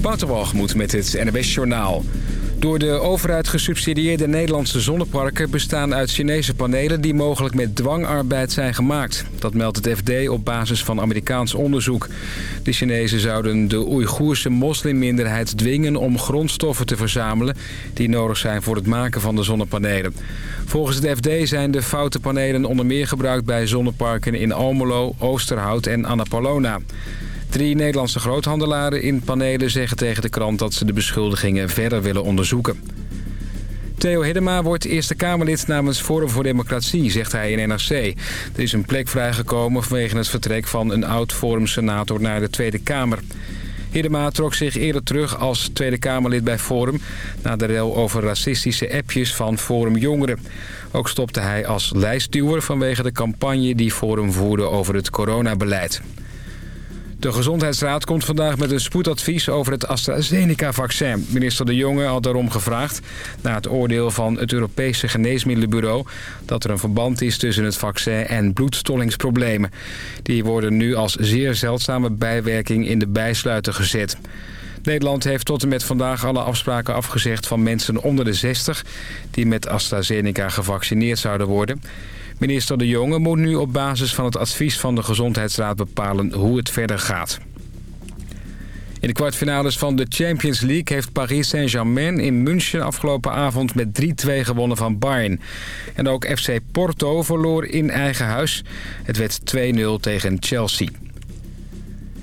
Waterwalgemoed met het NWS Journaal. Door de overheid gesubsidieerde Nederlandse zonneparken bestaan uit Chinese panelen die mogelijk met dwangarbeid zijn gemaakt. Dat meldt het FD op basis van Amerikaans onderzoek. De Chinezen zouden de Oeigoerse moslimminderheid dwingen om grondstoffen te verzamelen die nodig zijn voor het maken van de zonnepanelen. Volgens het FD zijn de foute panelen onder meer gebruikt bij zonneparken in Almelo, Oosterhout en Annapolona. Drie Nederlandse groothandelaren in panelen zeggen tegen de krant dat ze de beschuldigingen verder willen onderzoeken. Theo Hiddema wordt Eerste Kamerlid namens Forum voor Democratie, zegt hij in NRC. Er is een plek vrijgekomen vanwege het vertrek van een oud-Forum-senator naar de Tweede Kamer. Hiddema trok zich eerder terug als Tweede Kamerlid bij Forum... na de rel over racistische appjes van Forum Jongeren. Ook stopte hij als lijstduwer vanwege de campagne die Forum voerde over het coronabeleid. De Gezondheidsraad komt vandaag met een spoedadvies over het AstraZeneca-vaccin. Minister De Jonge had daarom gevraagd, na het oordeel van het Europese Geneesmiddelenbureau... dat er een verband is tussen het vaccin en bloedstollingsproblemen. Die worden nu als zeer zeldzame bijwerking in de bijsluiter gezet. Nederland heeft tot en met vandaag alle afspraken afgezegd van mensen onder de 60... die met AstraZeneca gevaccineerd zouden worden... Minister De Jonge moet nu op basis van het advies van de Gezondheidsraad bepalen hoe het verder gaat. In de kwartfinales van de Champions League heeft Paris Saint-Germain in München afgelopen avond met 3-2 gewonnen van Bayern. En ook FC Porto verloor in eigen huis. Het werd 2-0 tegen Chelsea.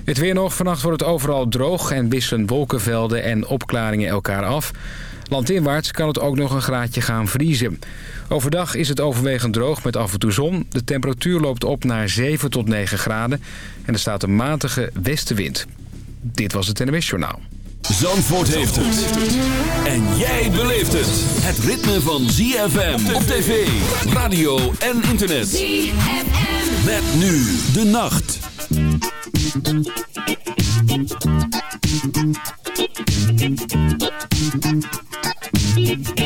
Het weer nog. Vannacht wordt het overal droog en wisselen wolkenvelden en opklaringen elkaar af. Landinwaarts kan het ook nog een graadje gaan vriezen. Overdag is het overwegend droog met af en toe zon. De temperatuur loopt op naar 7 tot 9 graden. En er staat een matige westenwind. Dit was het NWS Journaal. Zandvoort heeft het. En jij beleeft het. Het ritme van ZFM op tv, radio en internet. ZFM. Met nu de nacht. Kids.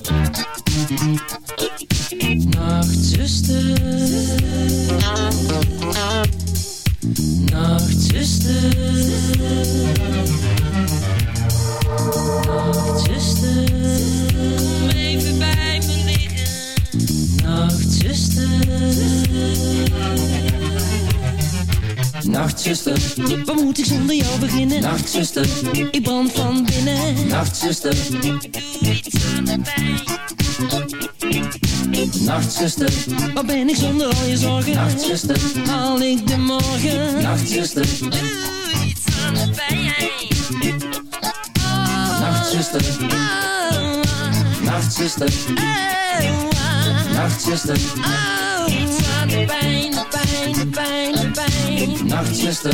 Nachtzuster, Ik brand van binnen. Nachtzuster, Doe iets aan de pijn. Nachtzuster, Waar ben ik zonder al je zorgen? Nachtzuster, Haal ik de morgen? Nachtzuster, Doe iets aan de pijn. Nachtzuster, Oh, Nachtzuster, oh, Nachtzuster, oh, iets aan de pijn, de pijn, de pijn, de pijn. Nachtzuster,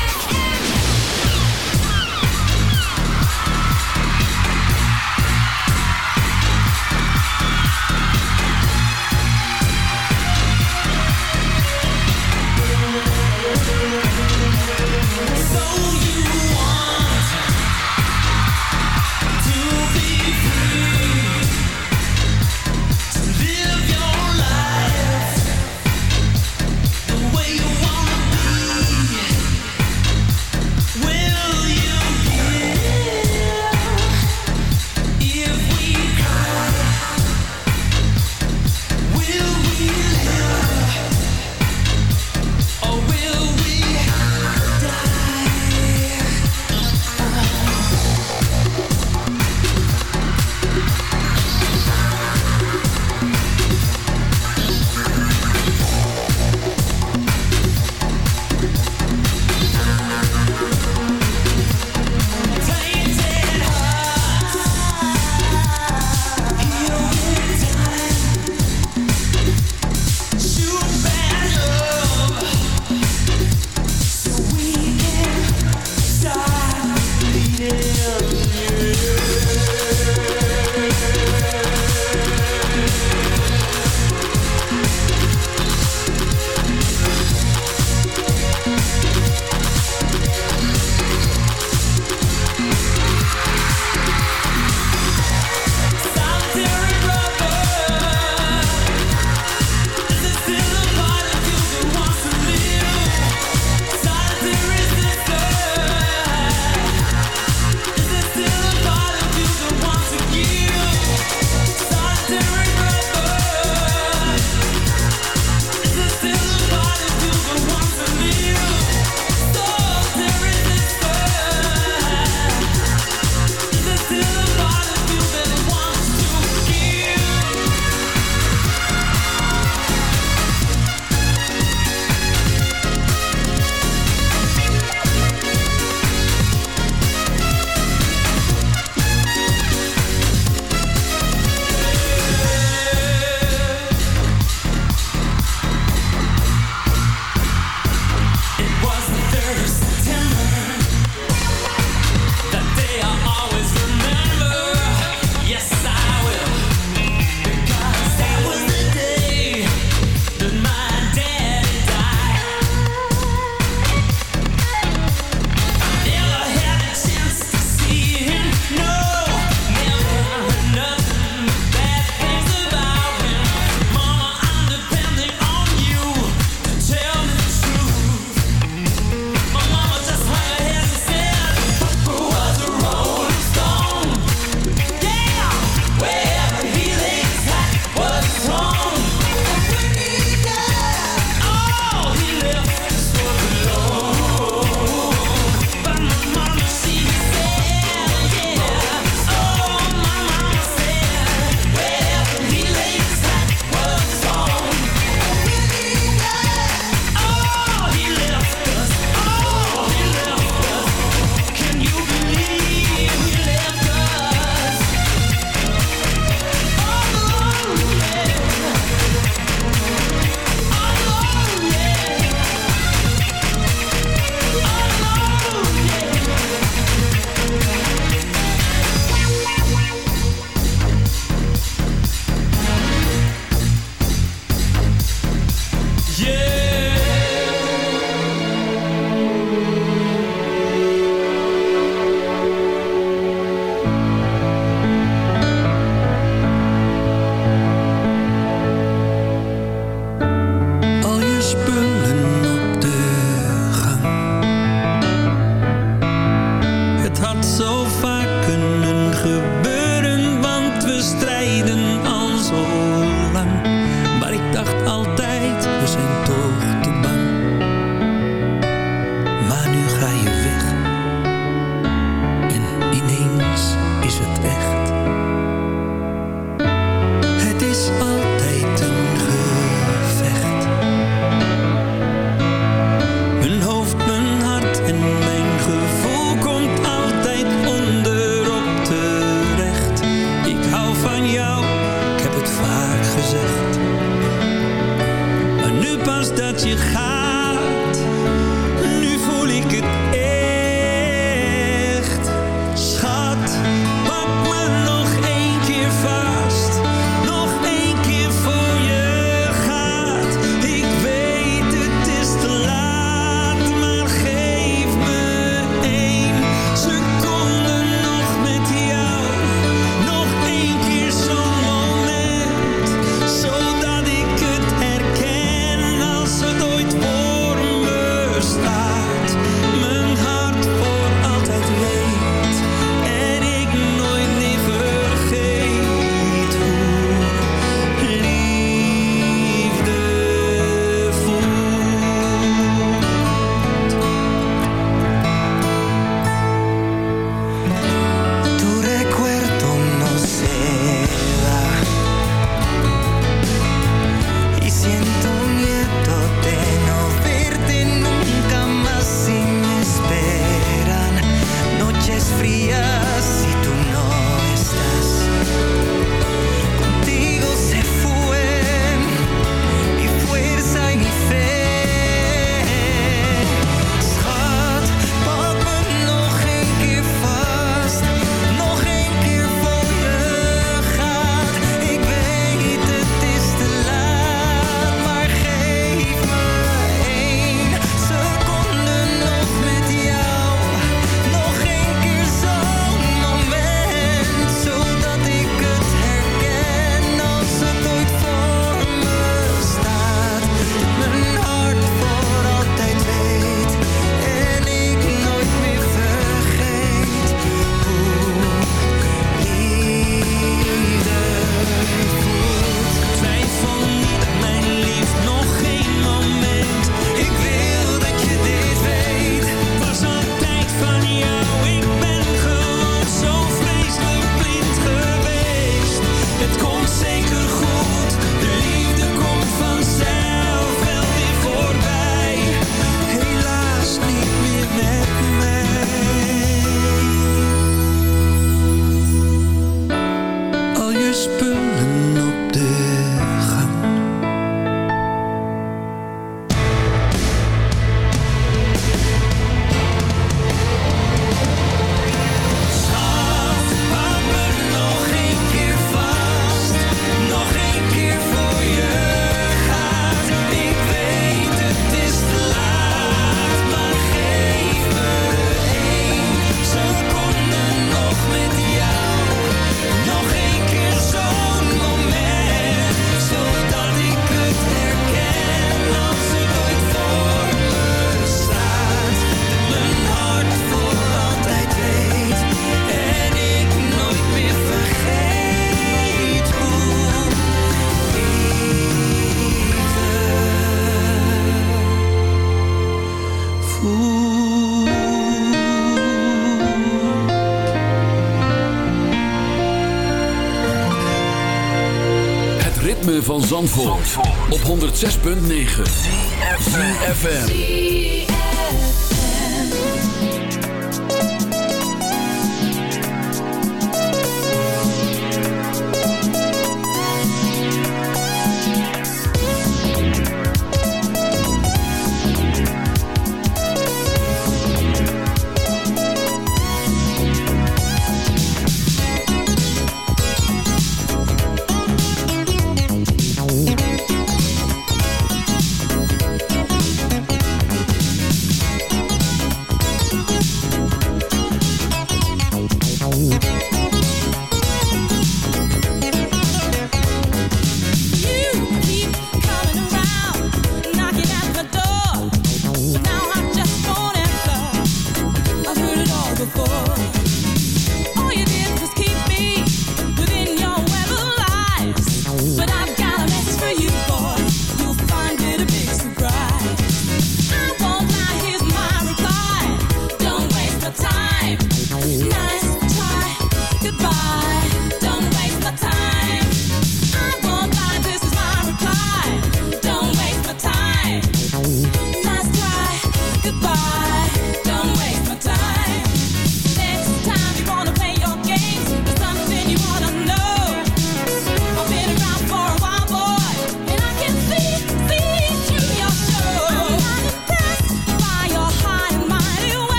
106.9 FM.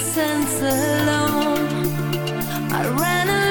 sense alone. I ran away.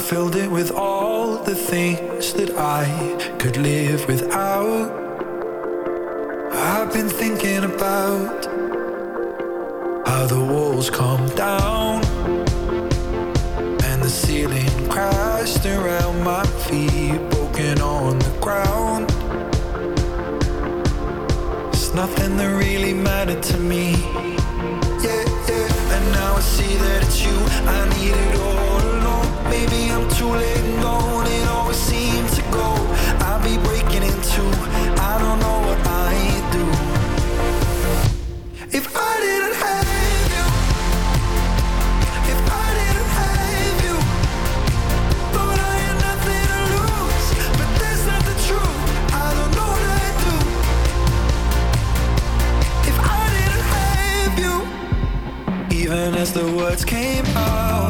Filled it with all the things that I could live without. I've been thinking about how the walls come down and the ceiling crashed around my feet, broken on the ground. It's nothing that really mattered to me. Yeah, yeah, and now I see that it's you I needed. It always seems to go. I'll be breaking into. I don't know what I do. If I didn't have you, if I didn't have you, I had nothing to lose. But that's not the truth. I don't know what I'd do. If I didn't have you, even as the words came out.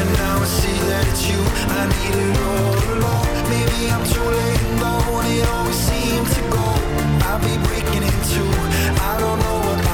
And now I see that it's you I needed all along. Maybe I'm too late and gone. It always seems to go. I'll be breaking into. I don't know what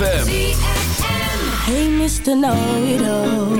ZFM. Hey, Mr. Know-It-All.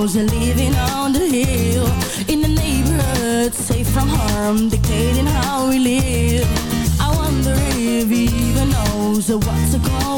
knows you're living on the hill. In the neighborhood, safe from harm Dictating how we live. I wonder if he even knows what's going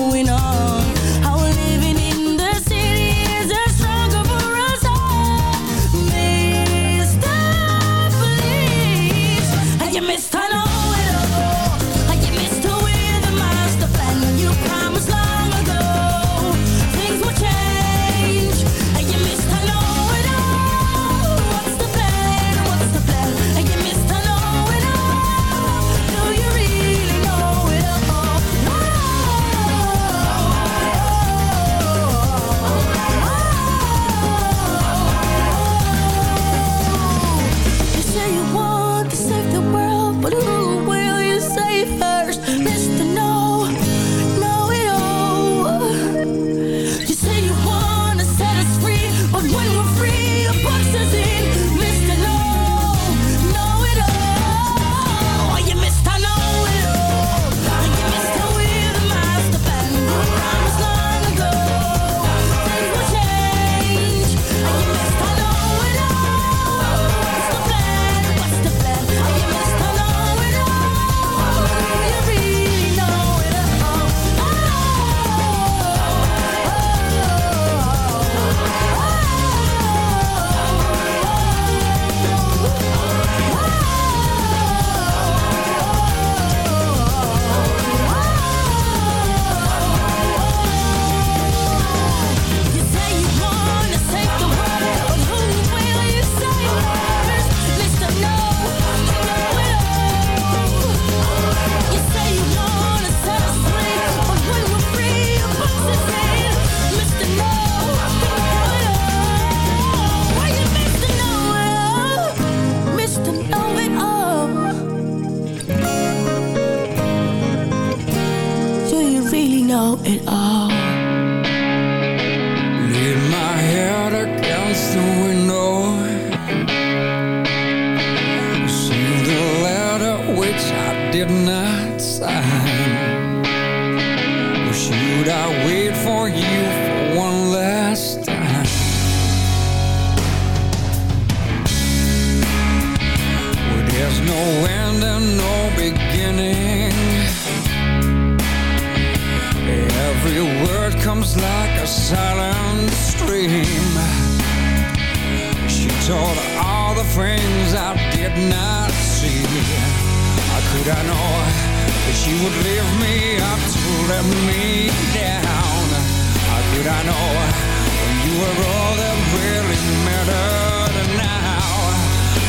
were all that really mattered. Now,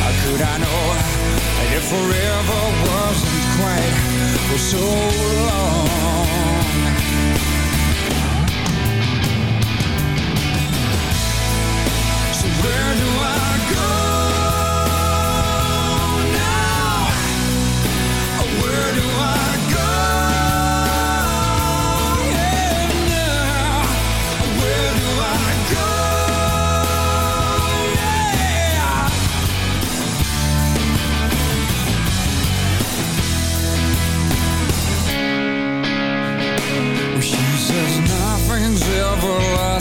how could I know That if forever wasn't quite for so long? So where do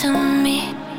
to me.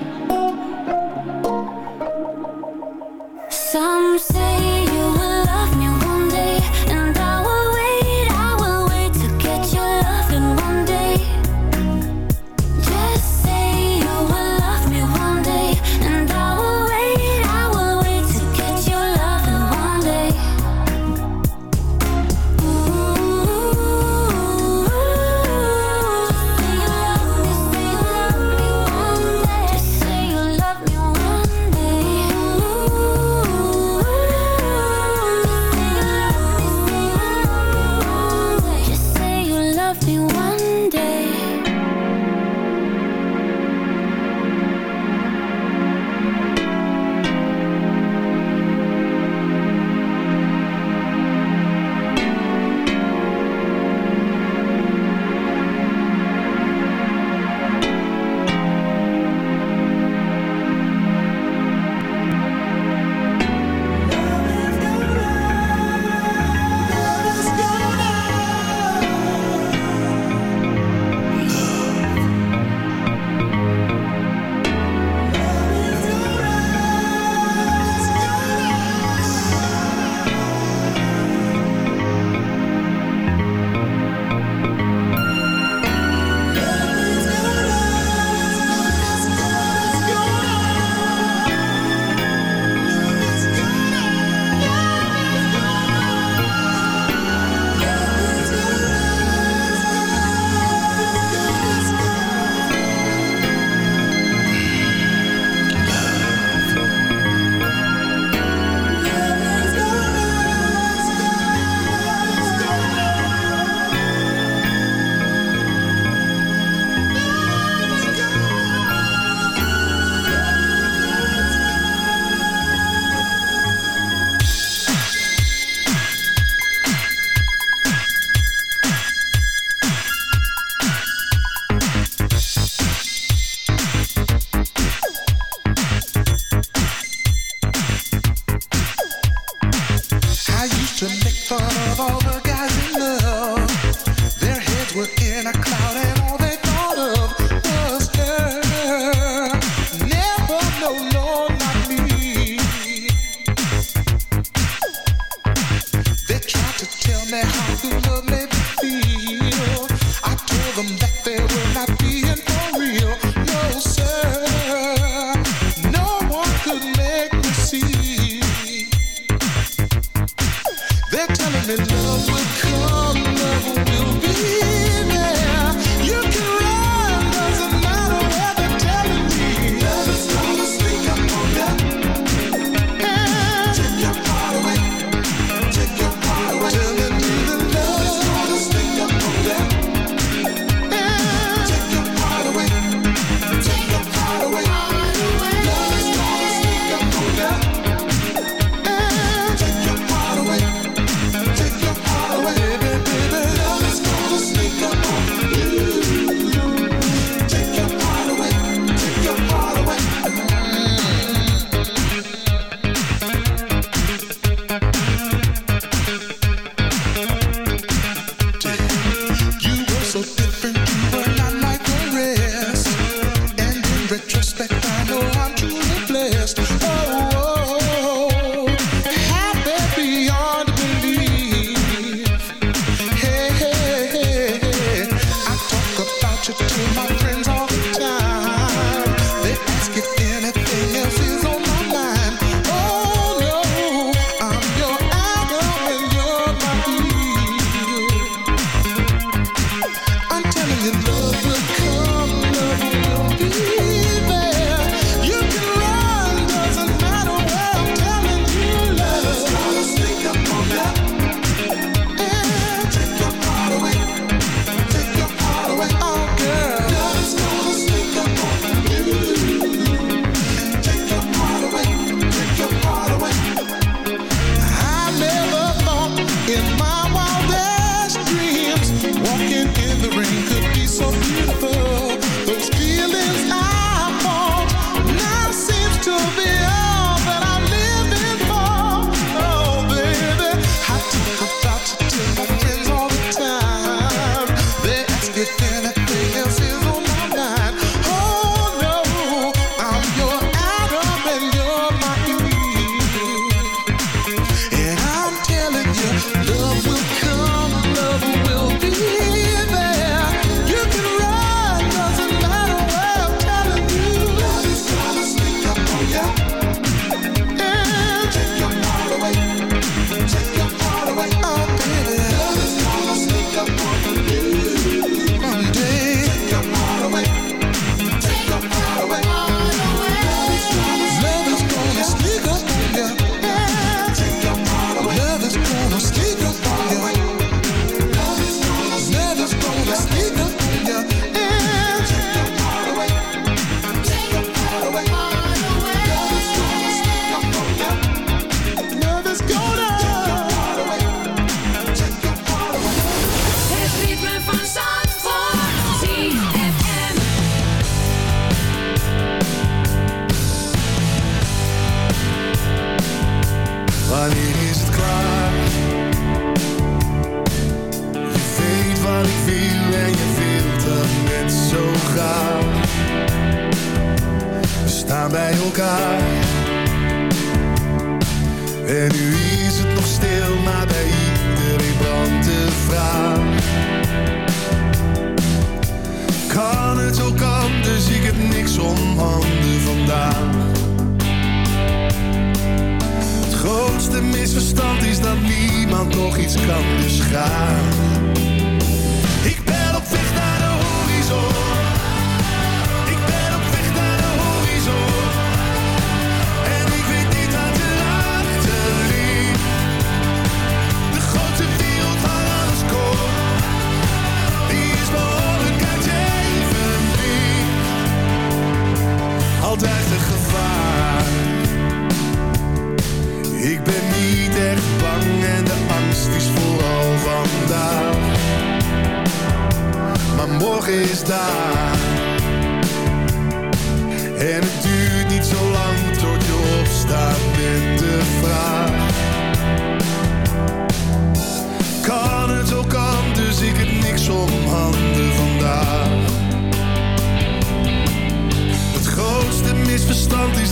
retrospect, I know I'm truly blessed. Oh.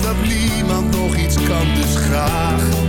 dat niemand nog iets kan, dus graag.